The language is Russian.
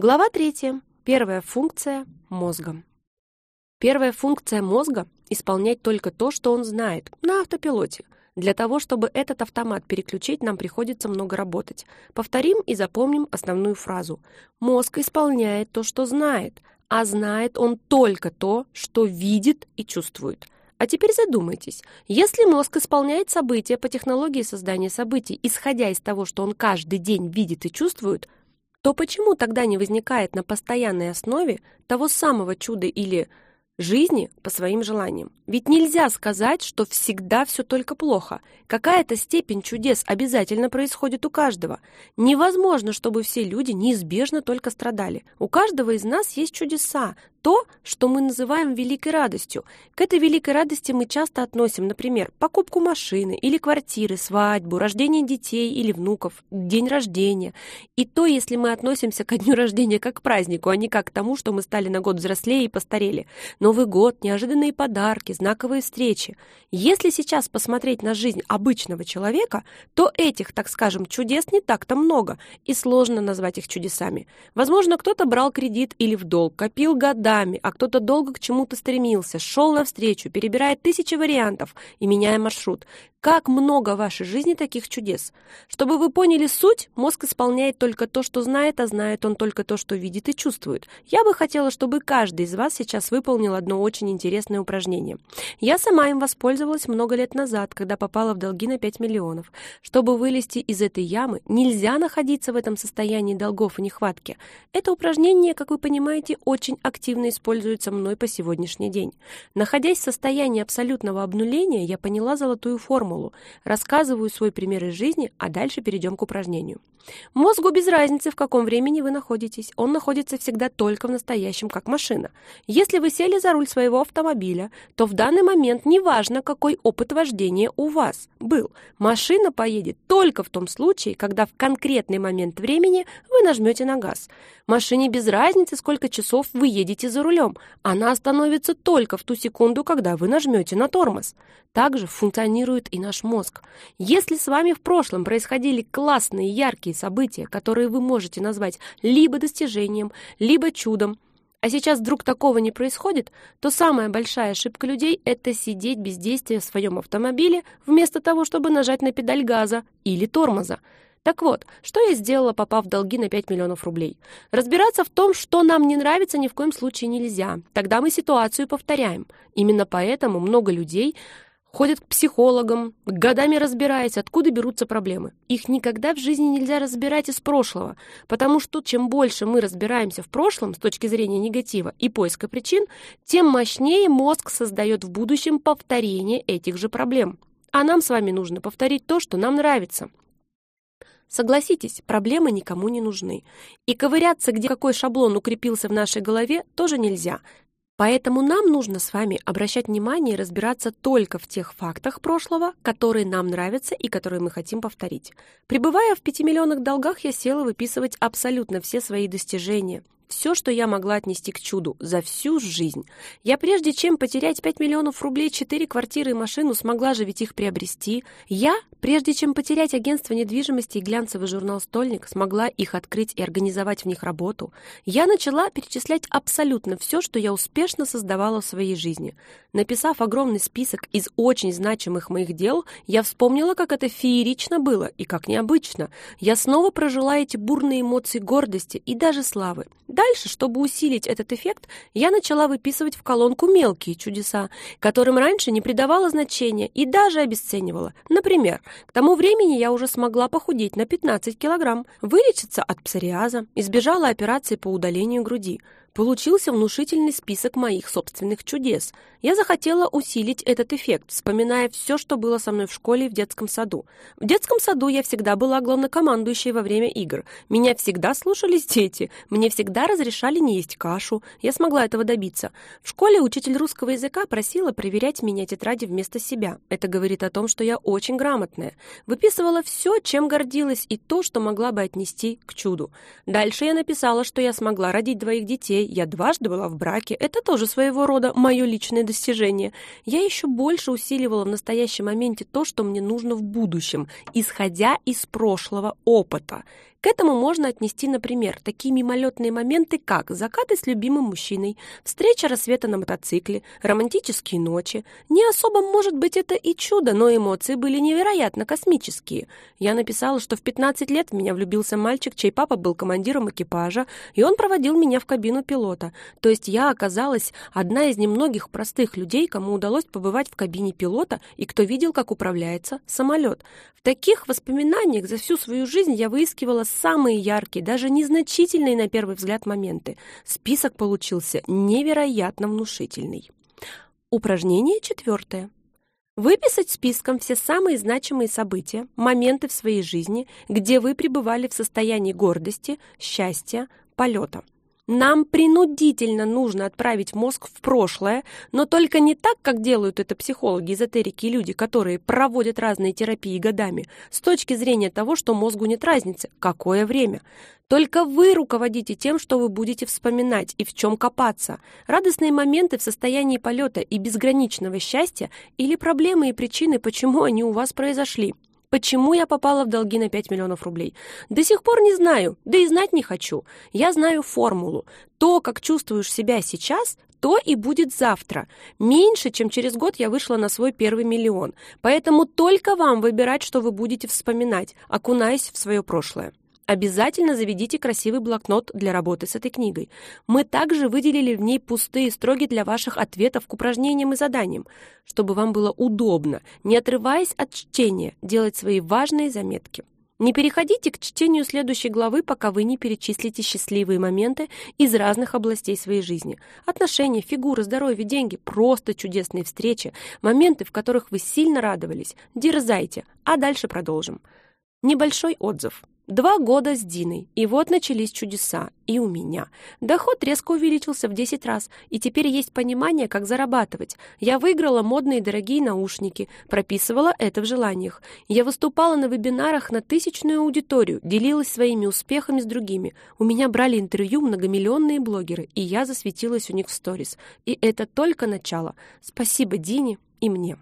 Глава третья. Первая функция мозга. Первая функция мозга — исполнять только то, что он знает, на автопилоте. Для того, чтобы этот автомат переключить, нам приходится много работать. Повторим и запомним основную фразу. Мозг исполняет то, что знает, а знает он только то, что видит и чувствует. А теперь задумайтесь, если мозг исполняет события по технологии создания событий, исходя из того, что он каждый день видит и чувствует, то почему тогда не возникает на постоянной основе того самого чуда или жизни по своим желаниям. Ведь нельзя сказать, что всегда все только плохо. Какая-то степень чудес обязательно происходит у каждого. Невозможно, чтобы все люди неизбежно только страдали. У каждого из нас есть чудеса, то, что мы называем великой радостью. К этой великой радости мы часто относим, например, покупку машины или квартиры, свадьбу, рождение детей или внуков, день рождения. И то, если мы относимся к дню рождения как к празднику, а не как к тому, что мы стали на год взрослее и постарели. Новый год, неожиданные подарки, знаковые встречи. Если сейчас посмотреть на жизнь обычного человека, то этих, так скажем, чудес не так-то много, и сложно назвать их чудесами. Возможно, кто-то брал кредит или в долг, копил года, годами, а кто-то долго к чему-то стремился, шел навстречу, перебирая тысячи вариантов и меняя маршрут. Как много в вашей жизни таких чудес. Чтобы вы поняли суть, мозг исполняет только то, что знает, а знает он только то, что видит и чувствует. Я бы хотела, чтобы каждый из вас сейчас выполнил одно очень интересное упражнение. Я сама им воспользовалась много лет назад, когда попала в долги на 5 миллионов. Чтобы вылезти из этой ямы, нельзя находиться в этом состоянии долгов и нехватки. Это упражнение, как вы понимаете, очень активно используется мной по сегодняшний день. Находясь в состоянии абсолютного обнуления, я поняла золотую форму формулу, рассказываю свой пример из жизни, а дальше перейдем к упражнению. Мозгу без разницы, в каком времени вы находитесь. Он находится всегда только в настоящем, как машина. Если вы сели за руль своего автомобиля, то в данный момент неважно, какой опыт вождения у вас был. Машина поедет только в том случае, когда в конкретный момент времени вы нажмете на газ. Машине без разницы, сколько часов вы едете за рулем. Она остановится только в ту секунду, когда вы нажмете на тормоз. Также функционирует и наш мозг. Если с вами в прошлом происходили классные, яркие события, которые вы можете назвать либо достижением, либо чудом, а сейчас вдруг такого не происходит, то самая большая ошибка людей – это сидеть без действия в своем автомобиле, вместо того, чтобы нажать на педаль газа или тормоза. Так вот, что я сделала, попав в долги на 5 миллионов рублей? Разбираться в том, что нам не нравится, ни в коем случае нельзя. Тогда мы ситуацию повторяем. Именно поэтому много людей Ходят к психологам, годами разбираясь, откуда берутся проблемы. Их никогда в жизни нельзя разбирать из прошлого, потому что чем больше мы разбираемся в прошлом с точки зрения негатива и поиска причин, тем мощнее мозг создает в будущем повторение этих же проблем. А нам с вами нужно повторить то, что нам нравится. Согласитесь, проблемы никому не нужны. И ковыряться, где какой шаблон укрепился в нашей голове, тоже нельзя. Поэтому нам нужно с вами обращать внимание и разбираться только в тех фактах прошлого, которые нам нравятся и которые мы хотим повторить. Пребывая в пятимиллионных долгах, я села выписывать абсолютно все свои достижения, все, что я могла отнести к чуду за всю жизнь. Я прежде чем потерять 5 миллионов рублей, 4 квартиры и машину, смогла же ведь их приобрести. Я, прежде чем потерять агентство недвижимости и глянцевый журнал «Стольник», смогла их открыть и организовать в них работу. Я начала перечислять абсолютно все, что я успешно создавала в своей жизни. Написав огромный список из очень значимых моих дел, я вспомнила, как это феерично было и как необычно. Я снова прожила эти бурные эмоции гордости и даже славы. Дальше, чтобы усилить этот эффект, я начала выписывать в колонку мелкие чудеса, которым раньше не придавала значения и даже обесценивала. Например, к тому времени я уже смогла похудеть на 15 килограмм, вылечиться от псориаза, избежала операции по удалению груди, Получился внушительный список моих собственных чудес. Я захотела усилить этот эффект, вспоминая все, что было со мной в школе и в детском саду. В детском саду я всегда была главнокомандующей во время игр. Меня всегда слушались дети. Мне всегда разрешали не есть кашу. Я смогла этого добиться. В школе учитель русского языка просила проверять меня тетради вместо себя. Это говорит о том, что я очень грамотная. Выписывала все, чем гордилась, и то, что могла бы отнести к чуду. Дальше я написала, что я смогла родить двоих детей, я дважды была в браке. Это тоже своего рода мое личное достижение. Я еще больше усиливала в настоящем моменте то, что мне нужно в будущем, исходя из прошлого опыта. К этому можно отнести, например, такие мимолетные моменты, как закаты с любимым мужчиной, встреча рассвета на мотоцикле, романтические ночи. Не особо может быть это и чудо, но эмоции были невероятно космические. Я написала, что в 15 лет в меня влюбился мальчик, чей папа был командиром экипажа, и он проводил меня в кабину пилота. То есть я оказалась одна из немногих простых людей, кому удалось побывать в кабине пилота и кто видел, как управляется самолет. В таких воспоминаниях за всю свою жизнь я выискивала самые яркие, даже незначительные на первый взгляд моменты. Список получился невероятно внушительный. Упражнение четвертое. Выписать списком все самые значимые события, моменты в своей жизни, где вы пребывали в состоянии гордости, счастья, полета. Нам принудительно нужно отправить мозг в прошлое, но только не так, как делают это психологи, эзотерики и люди, которые проводят разные терапии годами, с точки зрения того, что мозгу нет разницы, какое время. Только вы руководите тем, что вы будете вспоминать и в чем копаться. Радостные моменты в состоянии полета и безграничного счастья или проблемы и причины, почему они у вас произошли. Почему я попала в долги на 5 миллионов рублей? До сих пор не знаю, да и знать не хочу. Я знаю формулу. То, как чувствуешь себя сейчас, то и будет завтра. Меньше, чем через год я вышла на свой первый миллион. Поэтому только вам выбирать, что вы будете вспоминать, окунаясь в свое прошлое. Обязательно заведите красивый блокнот для работы с этой книгой. Мы также выделили в ней пустые строги для ваших ответов к упражнениям и заданиям, чтобы вам было удобно, не отрываясь от чтения, делать свои важные заметки. Не переходите к чтению следующей главы, пока вы не перечислите счастливые моменты из разных областей своей жизни. Отношения, фигуры, здоровье, деньги, просто чудесные встречи, моменты, в которых вы сильно радовались. Дерзайте, а дальше продолжим. Небольшой отзыв. Два года с Диной, и вот начались чудеса. И у меня. Доход резко увеличился в 10 раз, и теперь есть понимание, как зарабатывать. Я выиграла модные дорогие наушники, прописывала это в желаниях. Я выступала на вебинарах на тысячную аудиторию, делилась своими успехами с другими. У меня брали интервью многомиллионные блогеры, и я засветилась у них в сторис. И это только начало. Спасибо Дине и мне.